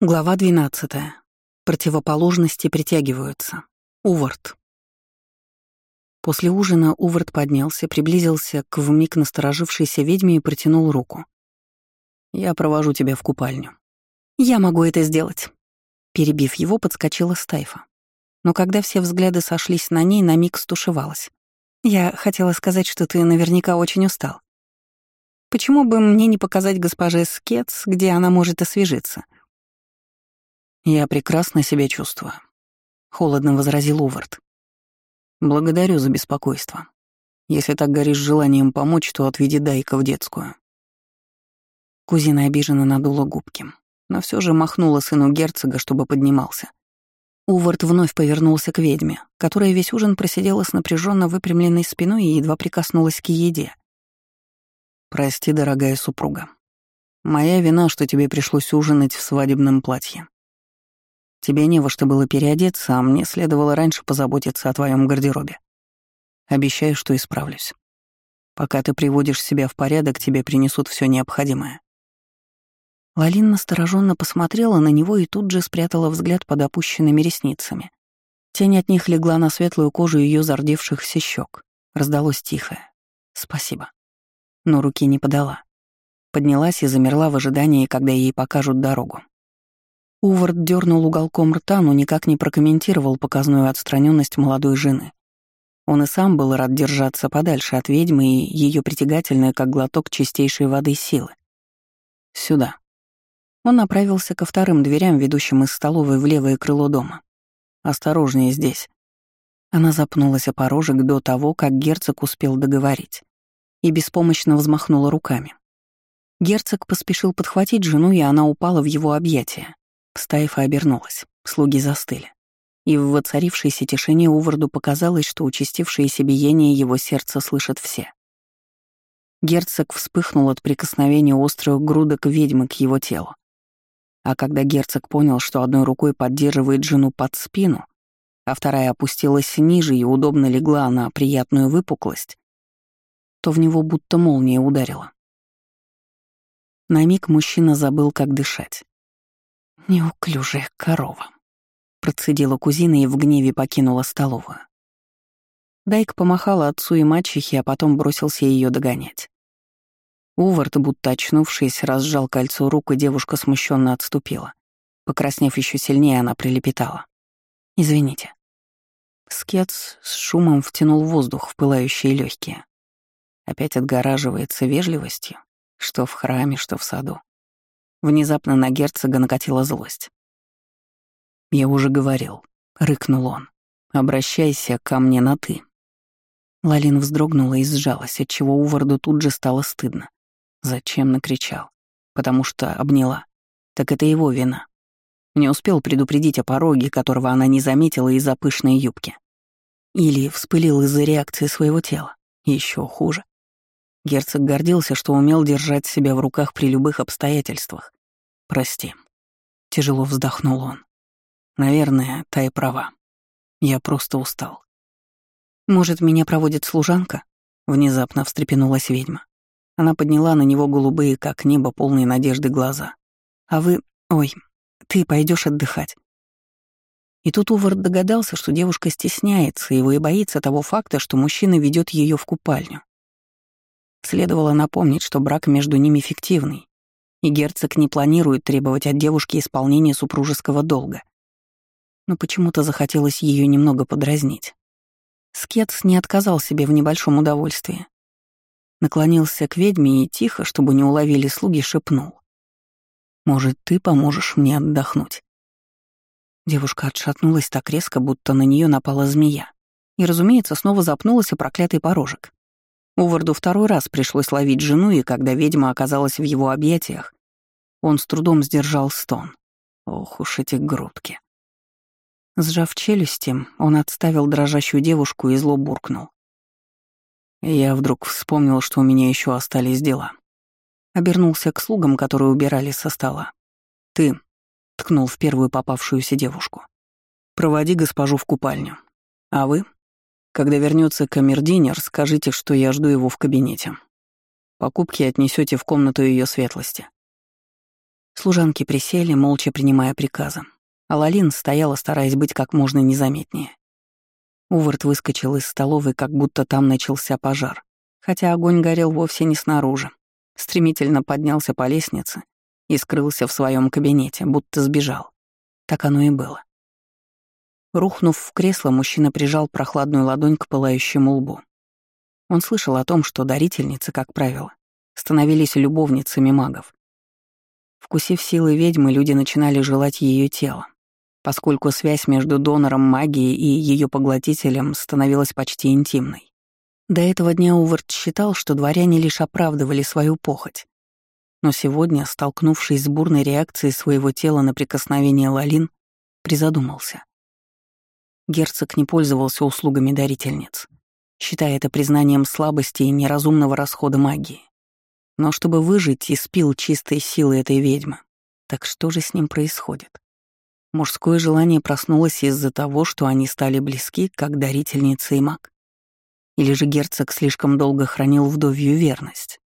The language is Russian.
Глава 12. Противоположности притягиваются. Увард. После ужина Увард поднялся, приблизился к вмиг насторожившейся ведьме и протянул руку. «Я провожу тебя в купальню». «Я могу это сделать». Перебив его, подскочила Стайфа. Но когда все взгляды сошлись на ней, на миг стушевалась. «Я хотела сказать, что ты наверняка очень устал. Почему бы мне не показать госпоже Скетс, где она может освежиться?» «Я прекрасно себя чувствую», — холодно возразил Увард. «Благодарю за беспокойство. Если так горишь желанием помочь, то отведи Дайка в детскую». Кузина обиженно надула губки, но все же махнула сыну герцога, чтобы поднимался. Увард вновь повернулся к ведьме, которая весь ужин просидела с напряженно выпрямленной спиной и едва прикоснулась к еде. «Прости, дорогая супруга. Моя вина, что тебе пришлось ужинать в свадебном платье. Тебе не во что было переодеться, а мне следовало раньше позаботиться о твоем гардеробе. Обещаю, что исправлюсь. Пока ты приводишь себя в порядок, тебе принесут все необходимое». Лалин настороженно посмотрела на него и тут же спрятала взгляд под опущенными ресницами. Тень от них легла на светлую кожу ее зардевшихся щек. Раздалось тихое. «Спасибо». Но руки не подала. Поднялась и замерла в ожидании, когда ей покажут дорогу. Увард дернул уголком рта, но никак не прокомментировал показную отстраненность молодой жены. Он и сам был рад держаться подальше от ведьмы и ее притягательной, как глоток чистейшей воды силы. «Сюда». Он направился ко вторым дверям, ведущим из столовой в левое крыло дома. «Осторожнее здесь». Она запнулась о порожек до того, как герцог успел договорить, и беспомощно взмахнула руками. Герцог поспешил подхватить жену, и она упала в его объятия. Стайфа обернулась, слуги застыли. И в воцарившейся тишине Уварду показалось, что участившееся биение его сердца слышат все. Герцог вспыхнул от прикосновения острых грудок ведьмы к его телу. А когда герцог понял, что одной рукой поддерживает жену под спину, а вторая опустилась ниже и удобно легла на приятную выпуклость, то в него будто молния ударила. На миг мужчина забыл, как дышать. «Неуклюжая корова», — процедила кузина и в гневе покинула столовую. Дайк помахала отцу и мачехе, а потом бросился ее догонять. Увард, будто очнувшись, разжал кольцо рук, и девушка смущенно отступила. Покраснев еще сильнее, она прилепетала. «Извините». Скетс с шумом втянул воздух в пылающие легкие. Опять отгораживается вежливостью, что в храме, что в саду. Внезапно на герцога накатила злость. «Я уже говорил», — рыкнул он. «Обращайся ко мне на «ты». Лалин вздрогнула и сжалась, отчего Уварду тут же стало стыдно. Зачем накричал? Потому что обняла. Так это его вина. Не успел предупредить о пороге, которого она не заметила из-за пышной юбки. Или вспылил из-за реакции своего тела. Еще хуже. Герцог гордился, что умел держать себя в руках при любых обстоятельствах. «Прости». Тяжело вздохнул он. «Наверное, та и права. Я просто устал». «Может, меня проводит служанка?» Внезапно встрепенулась ведьма. Она подняла на него голубые, как небо, полные надежды глаза. «А вы... Ой, ты пойдешь отдыхать». И тут Увард догадался, что девушка стесняется его и боится того факта, что мужчина ведет ее в купальню. Следовало напомнить, что брак между ними фиктивный, и герцог не планирует требовать от девушки исполнения супружеского долга. Но почему-то захотелось ее немного подразнить. Скетс не отказал себе в небольшом удовольствии. Наклонился к ведьме и тихо, чтобы не уловили слуги, шепнул. «Может, ты поможешь мне отдохнуть?» Девушка отшатнулась так резко, будто на нее напала змея. И, разумеется, снова запнулась о проклятый порожек. Уварду второй раз пришлось ловить жену, и когда ведьма оказалась в его объятиях, он с трудом сдержал стон. Ох уж эти грудки. Сжав челюсти, он отставил дрожащую девушку и зло буркнул. Я вдруг вспомнил, что у меня еще остались дела. Обернулся к слугам, которые убирали со стола. «Ты», — ткнул в первую попавшуюся девушку, — «проводи госпожу в купальню. А вы, когда вернется камердинер, скажите, что я жду его в кабинете. Покупки отнесете в комнату ее светлости. Служанки присели, молча принимая приказы, а Лалин стояла, стараясь быть как можно незаметнее. Увард выскочил из столовой, как будто там начался пожар, хотя огонь горел вовсе не снаружи. Стремительно поднялся по лестнице и скрылся в своем кабинете, будто сбежал. Так оно и было. Рухнув в кресло, мужчина прижал прохладную ладонь к пылающему лбу. Он слышал о том, что дарительницы, как правило, становились любовницами магов. Вкусив силы ведьмы, люди начинали желать ее тело, поскольку связь между донором магии и ее поглотителем становилась почти интимной. До этого дня Увард считал, что дворяне лишь оправдывали свою похоть. Но сегодня, столкнувшись с бурной реакцией своего тела на прикосновение Лалин, призадумался. Герцог не пользовался услугами дарительниц, считая это признанием слабости и неразумного расхода магии. Но чтобы выжить, испил чистой силы этой ведьмы. Так что же с ним происходит? Мужское желание проснулось из-за того, что они стали близки, как дарительница и маг? Или же герцог слишком долго хранил вдовью верность?